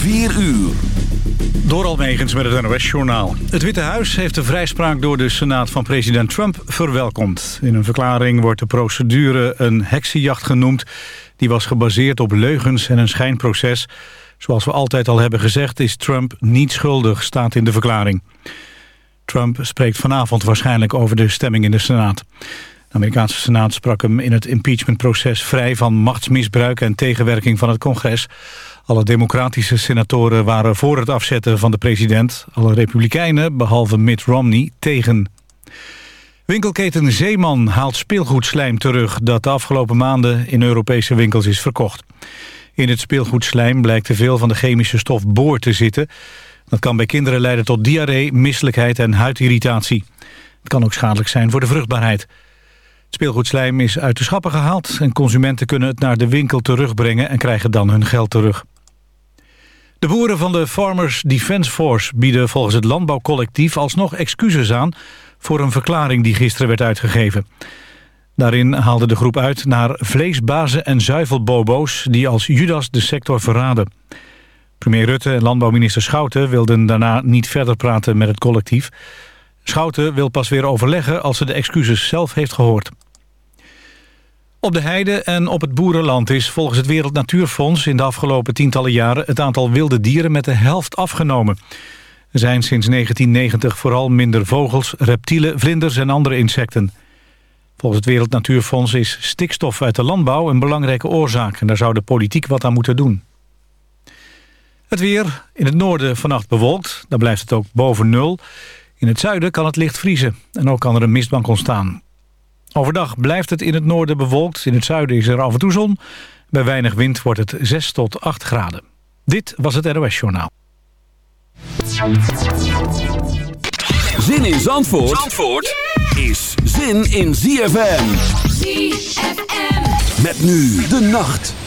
4 uur. Door Almegens met het NOS-journaal. Het Witte Huis heeft de vrijspraak door de Senaat van president Trump verwelkomd. In een verklaring wordt de procedure een heksenjacht genoemd... die was gebaseerd op leugens en een schijnproces. Zoals we altijd al hebben gezegd is Trump niet schuldig, staat in de verklaring. Trump spreekt vanavond waarschijnlijk over de stemming in de Senaat. De Amerikaanse Senaat sprak hem in het impeachmentproces vrij van machtsmisbruik en tegenwerking van het congres. Alle democratische senatoren waren voor het afzetten van de president. Alle republikeinen, behalve Mitt Romney, tegen. Winkelketen Zeeman haalt speelgoedslijm terug... dat de afgelopen maanden in Europese winkels is verkocht. In het speelgoedslijm blijkt te veel van de chemische stof boor te zitten. Dat kan bij kinderen leiden tot diarree, misselijkheid en huidirritatie. Het kan ook schadelijk zijn voor de vruchtbaarheid. Speelgoedslijm is uit de schappen gehaald... en consumenten kunnen het naar de winkel terugbrengen... en krijgen dan hun geld terug. De boeren van de Farmers Defence Force bieden volgens het landbouwcollectief... alsnog excuses aan voor een verklaring die gisteren werd uitgegeven. Daarin haalde de groep uit naar vleesbazen en zuivelbobo's... die als Judas de sector verraden. Premier Rutte en landbouwminister Schouten wilden daarna niet verder praten met het collectief... Schouten wil pas weer overleggen als ze de excuses zelf heeft gehoord. Op de heide en op het boerenland is volgens het Wereld Natuurfonds... in de afgelopen tientallen jaren het aantal wilde dieren met de helft afgenomen. Er zijn sinds 1990 vooral minder vogels, reptielen, vlinders en andere insecten. Volgens het Wereld Natuurfonds is stikstof uit de landbouw een belangrijke oorzaak... en daar zou de politiek wat aan moeten doen. Het weer, in het noorden vannacht bewolkt, dan blijft het ook boven nul... In het zuiden kan het licht vriezen en ook kan er een mistbank ontstaan. Overdag blijft het in het noorden bewolkt. In het zuiden is er af en toe zon. Bij weinig wind wordt het 6 tot 8 graden. Dit was het NOS Journaal. Zin in Zandvoort, Zandvoort is zin in ZFM. ZFM. Met nu de nacht.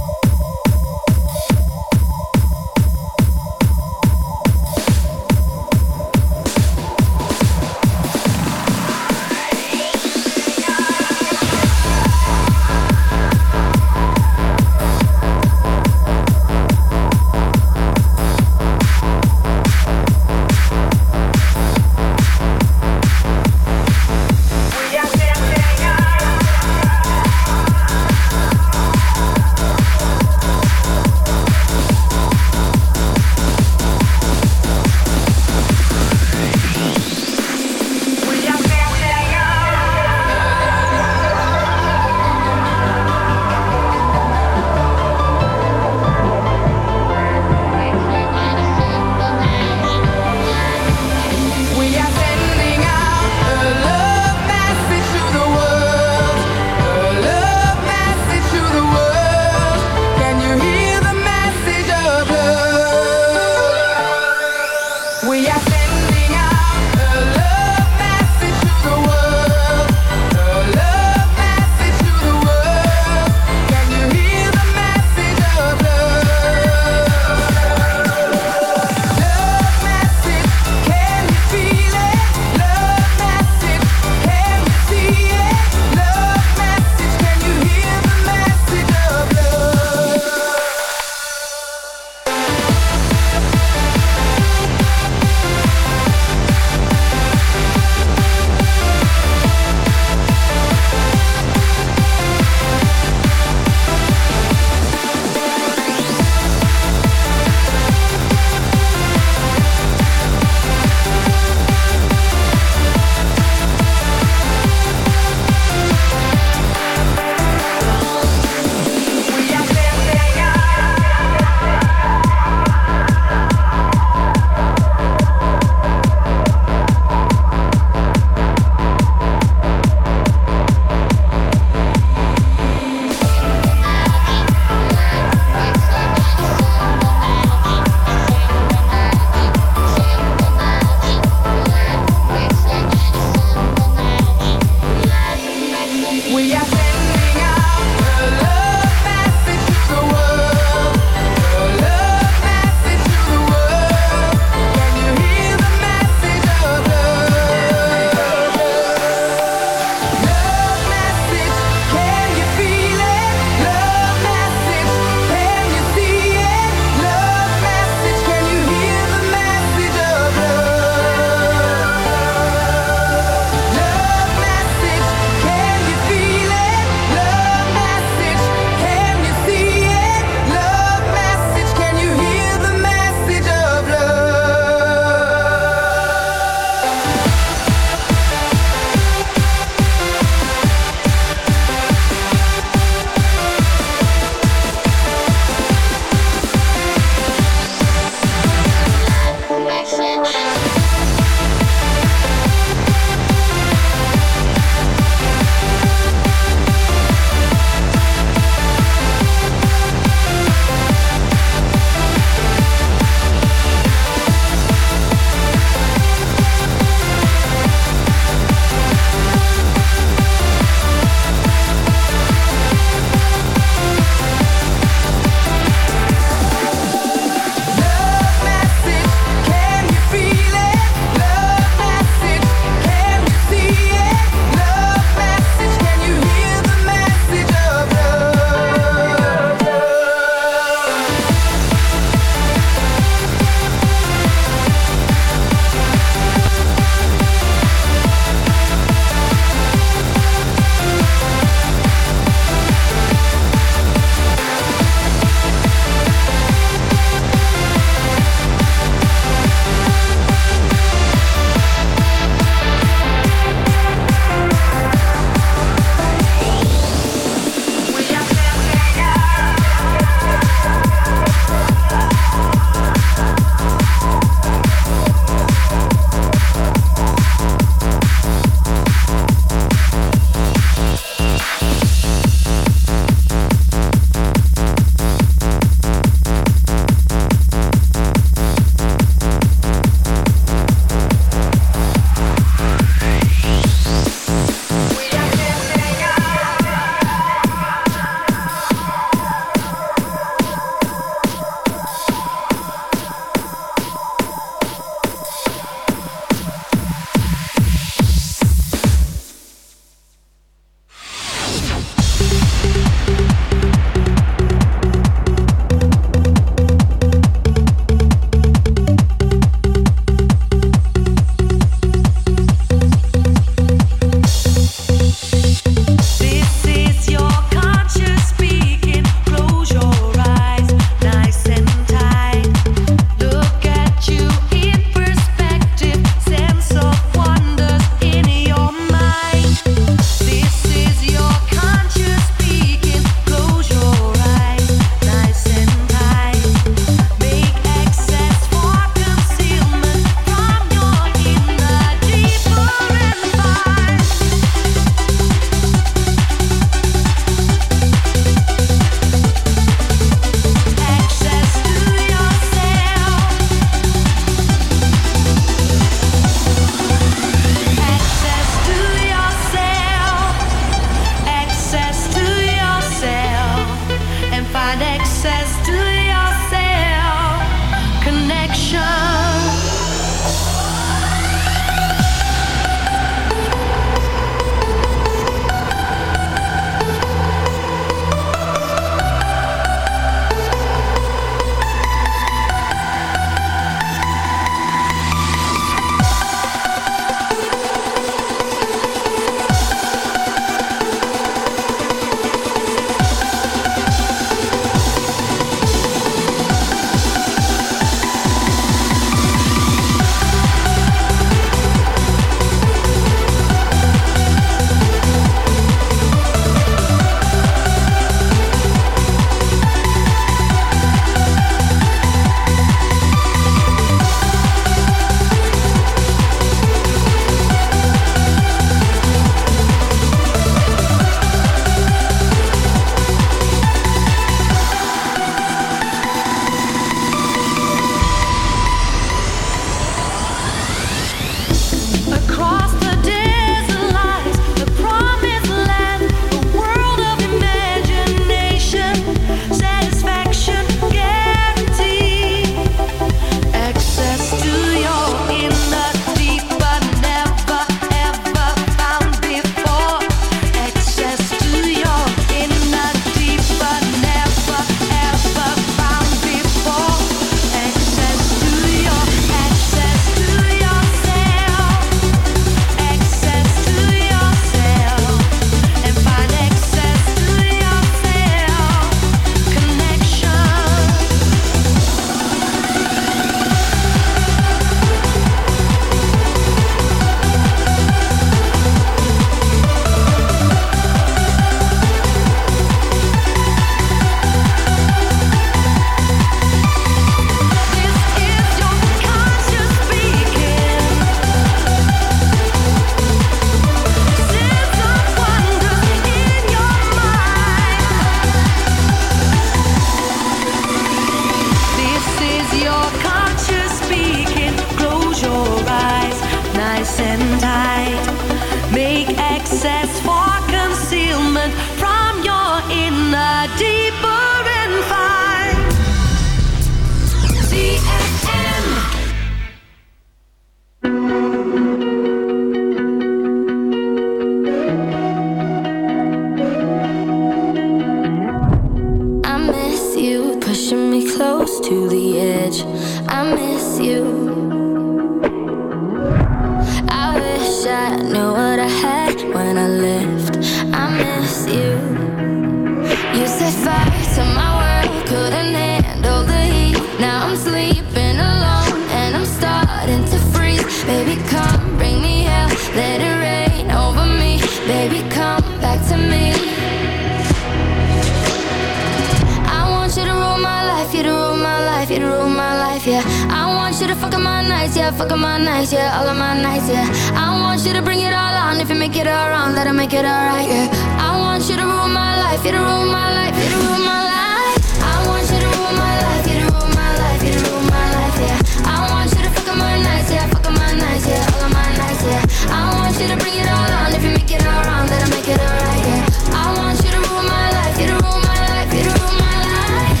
fucking my nights, yeah, fuckin' my nights, yeah, all of my nights, yeah. I want you to bring it all on. If you make it all wrong, let it make it alright, yeah. I want you to rule my life, you to rule my life, you to rule my life. I want you to rule my life, you to rule my life, you to rule my life, yeah. I want you to fucking my nights, yeah, fucking my nights, yeah, all of my nights, yeah. I want you to bring it all on. If you make it all wrong, let make it alright, yeah. I want you to rule my life, you to rule my life, you to rule my life.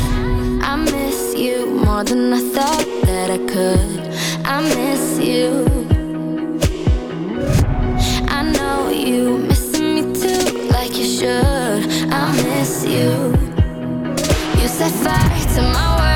I miss you more than I thought I miss you. I know you missing me too, like you should. I miss you. You set fire to my world.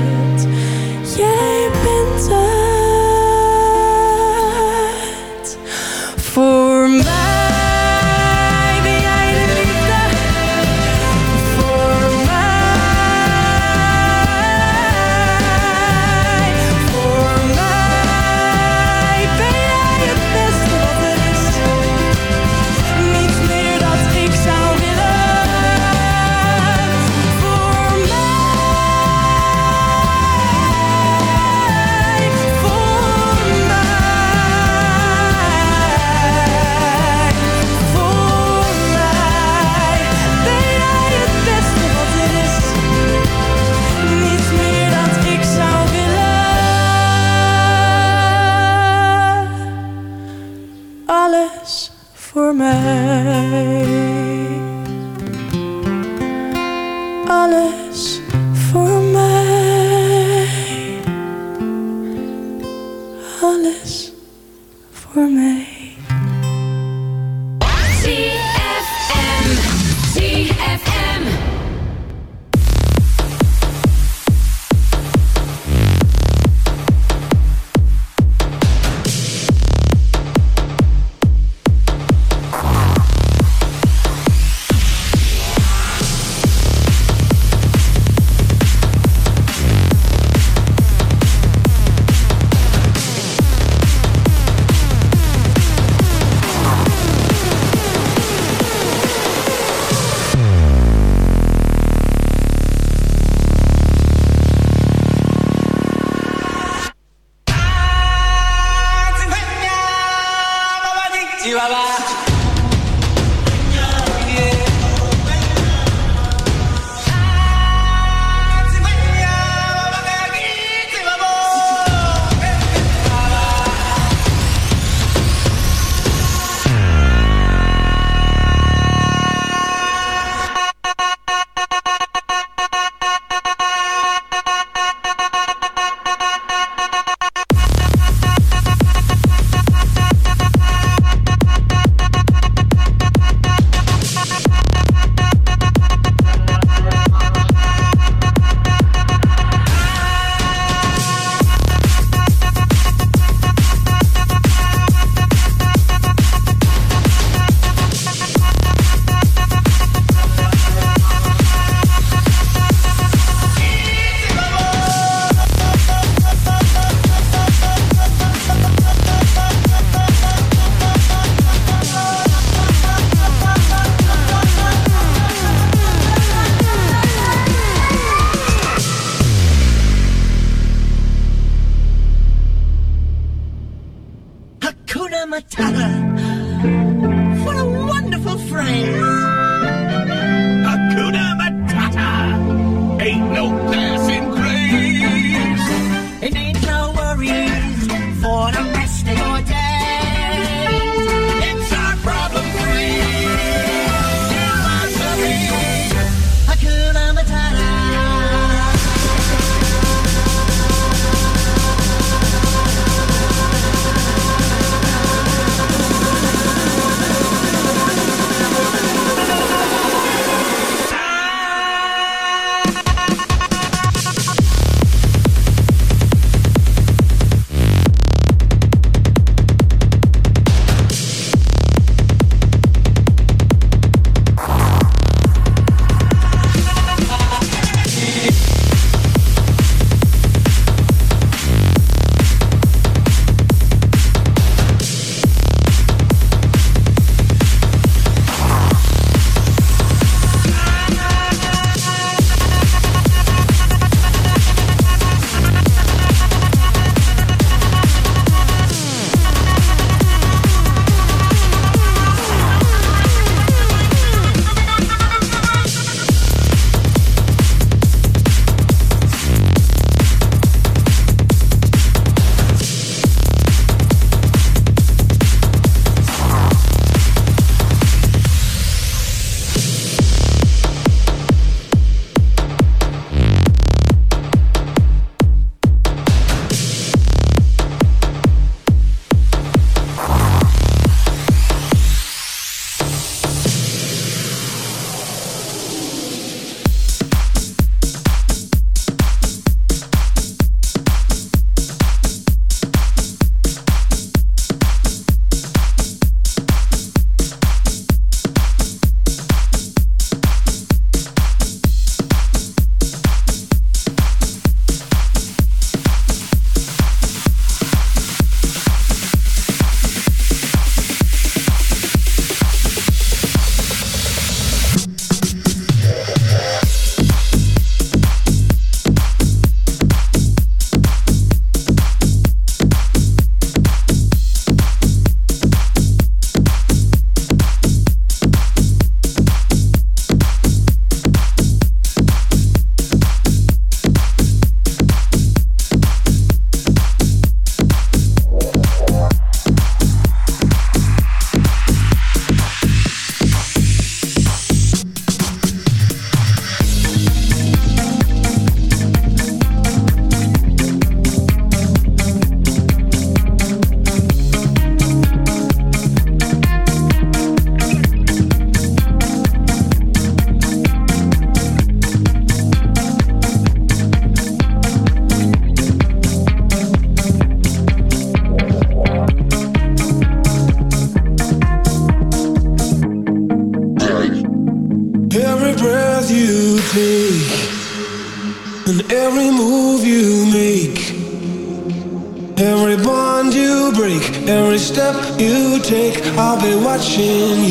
Watching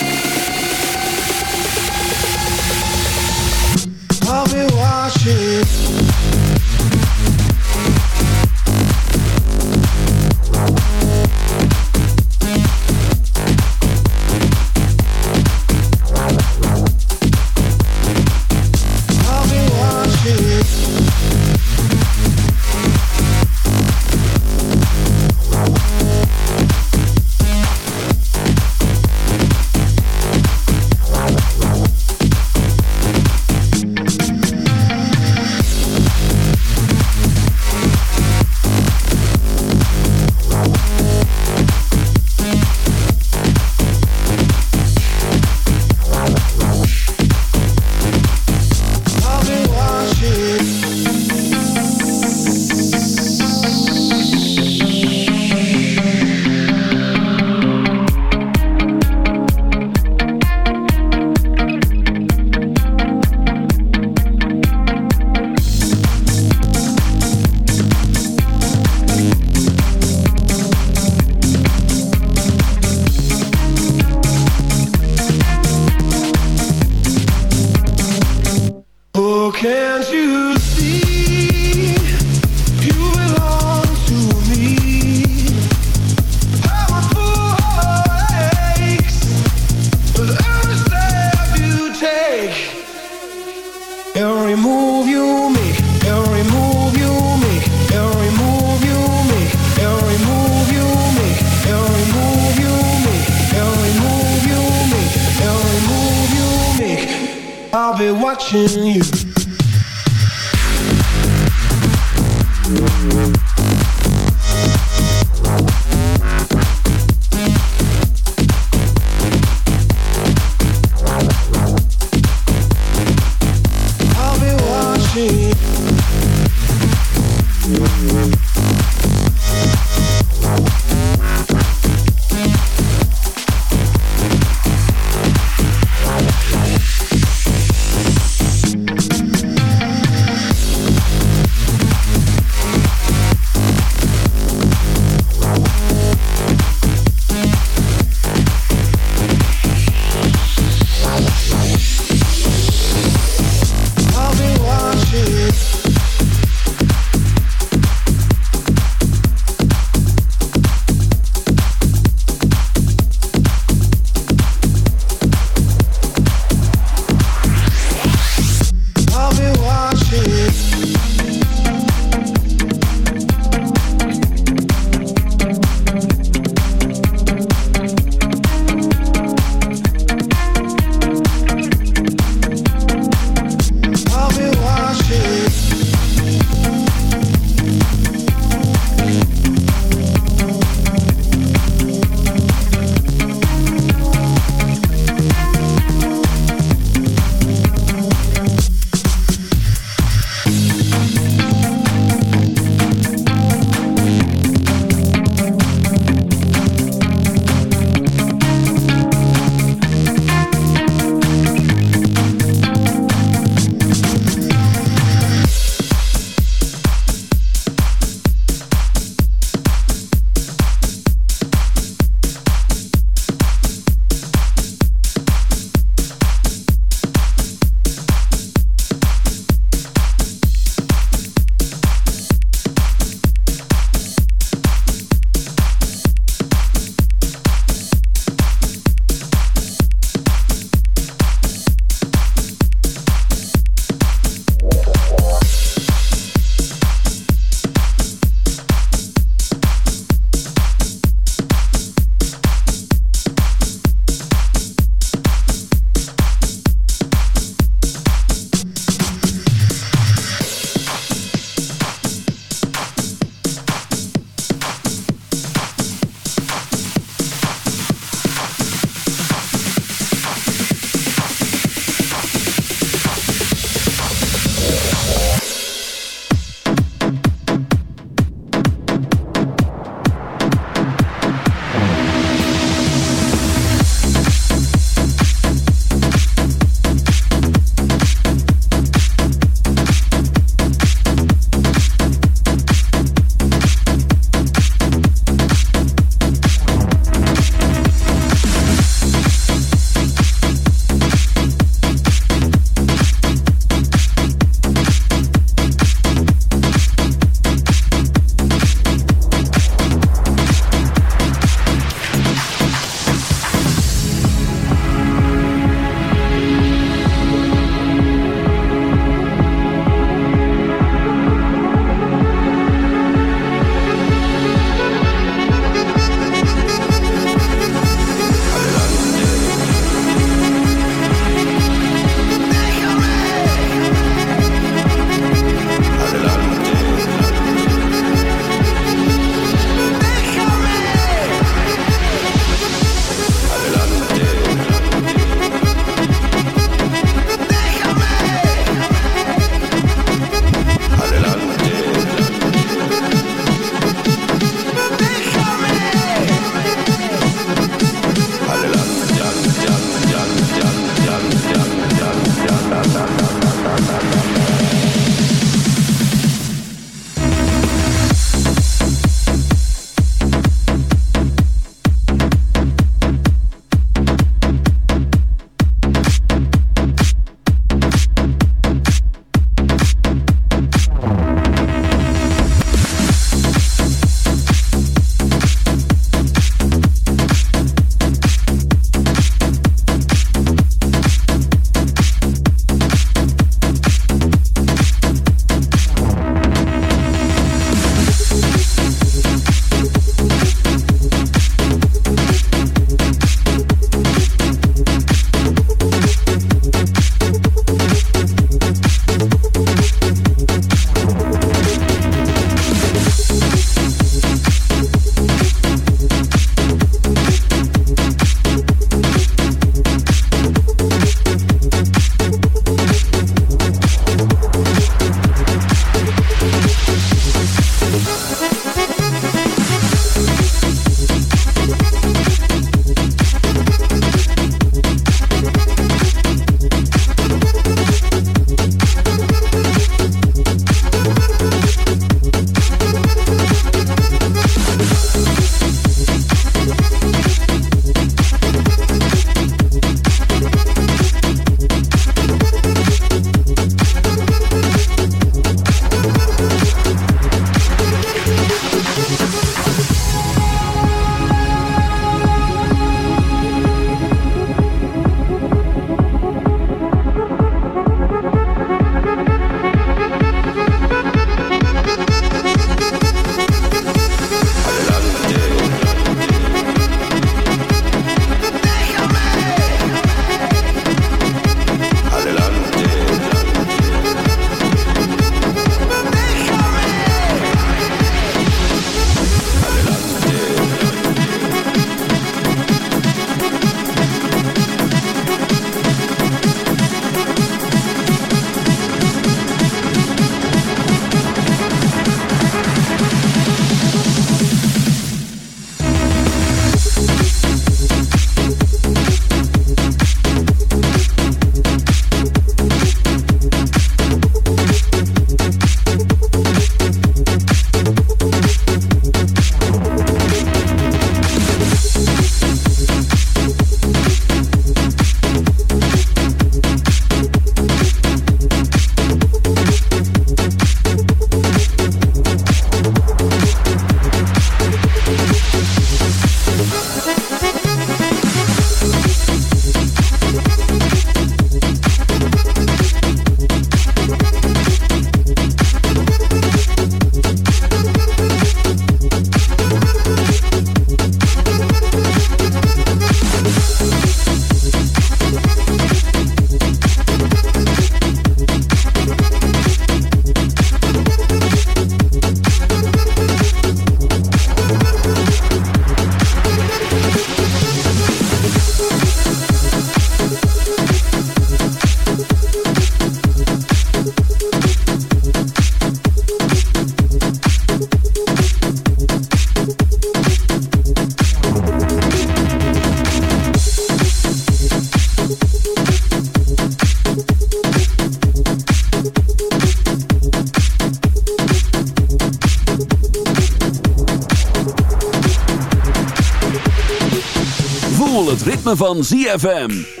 het ritme van ZFM.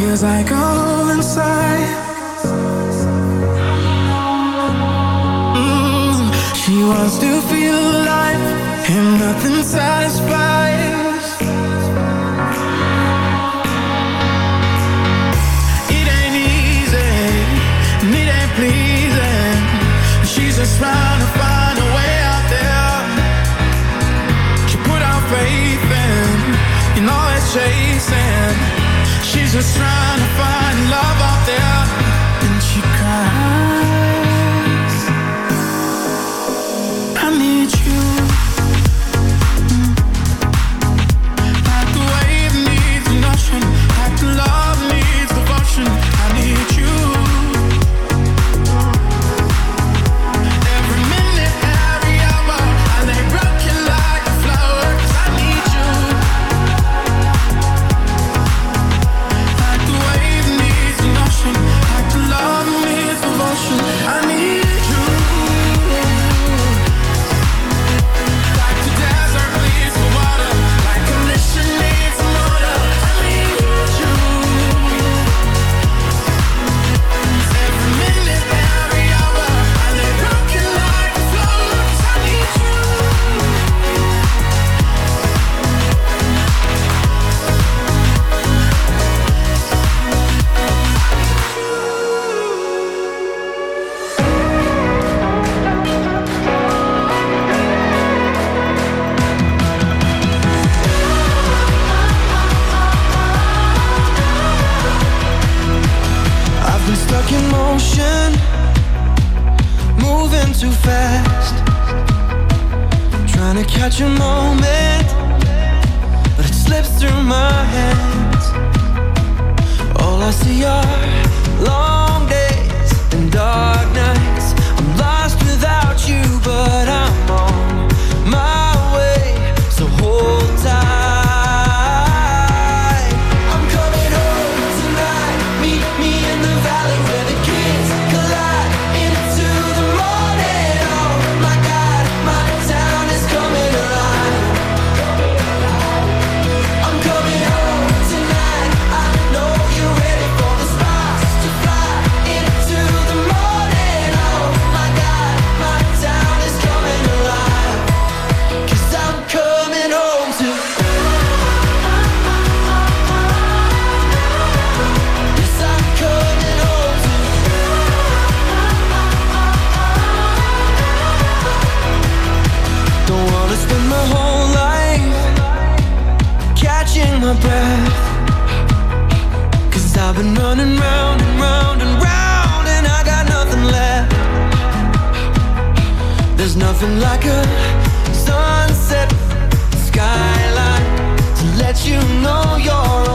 feels like a hole inside. Mm, she wants to feel alive, and nothing satisfies. just trying to find love out there. catch a moment, but it slips through my hands. All I see are long. like a sunset skyline to let you know you're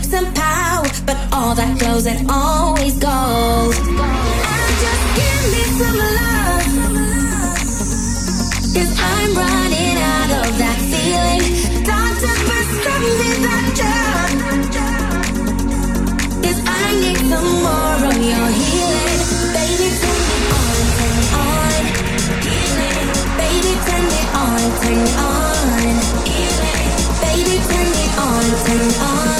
looks, and power, but all that goes and always goes. And just give me some love, cause I'm running out of that feeling. Doctor, prescribe me that drug. Cause I need some more of your healing. Baby, turn me on, turn me on. Healing. Baby, turn me on, turn me on. Healing. Baby, turn me on, turn me on.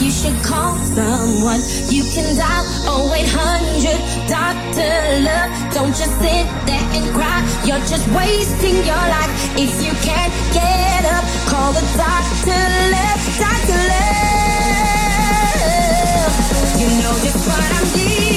You should call someone. You can dial 0800 Doctor Love. Don't just sit there and cry. You're just wasting your life. If you can't get up, call the doctor. Love, Doctor Love. You know just what I'm needing.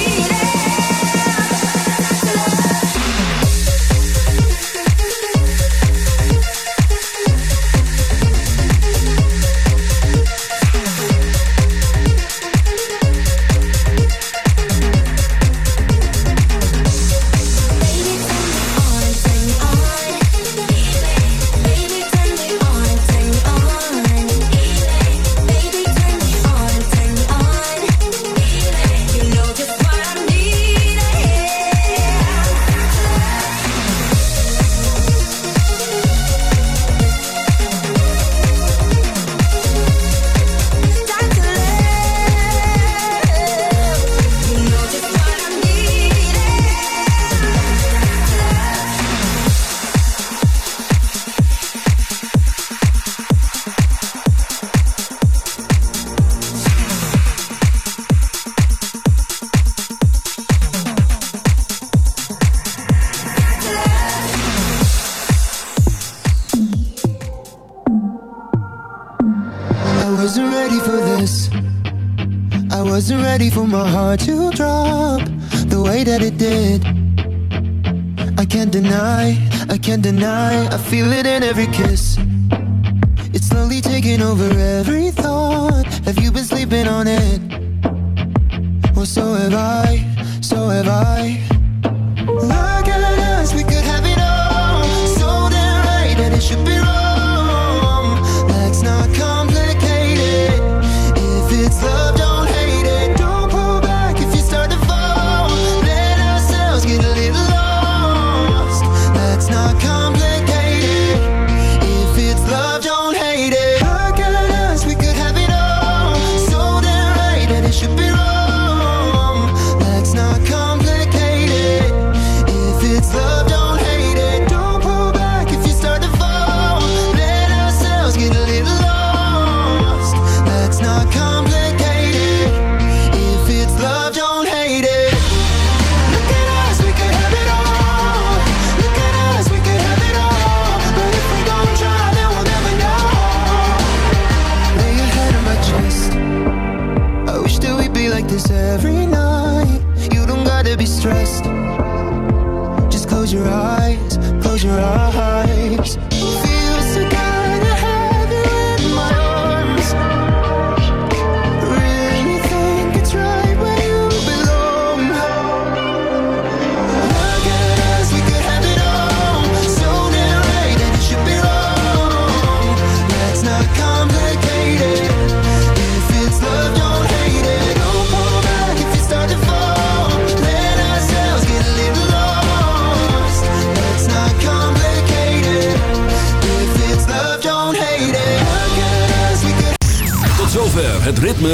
Can't deny, I feel it in every kiss. It's slowly taking over every thought. Have you been sleeping on it?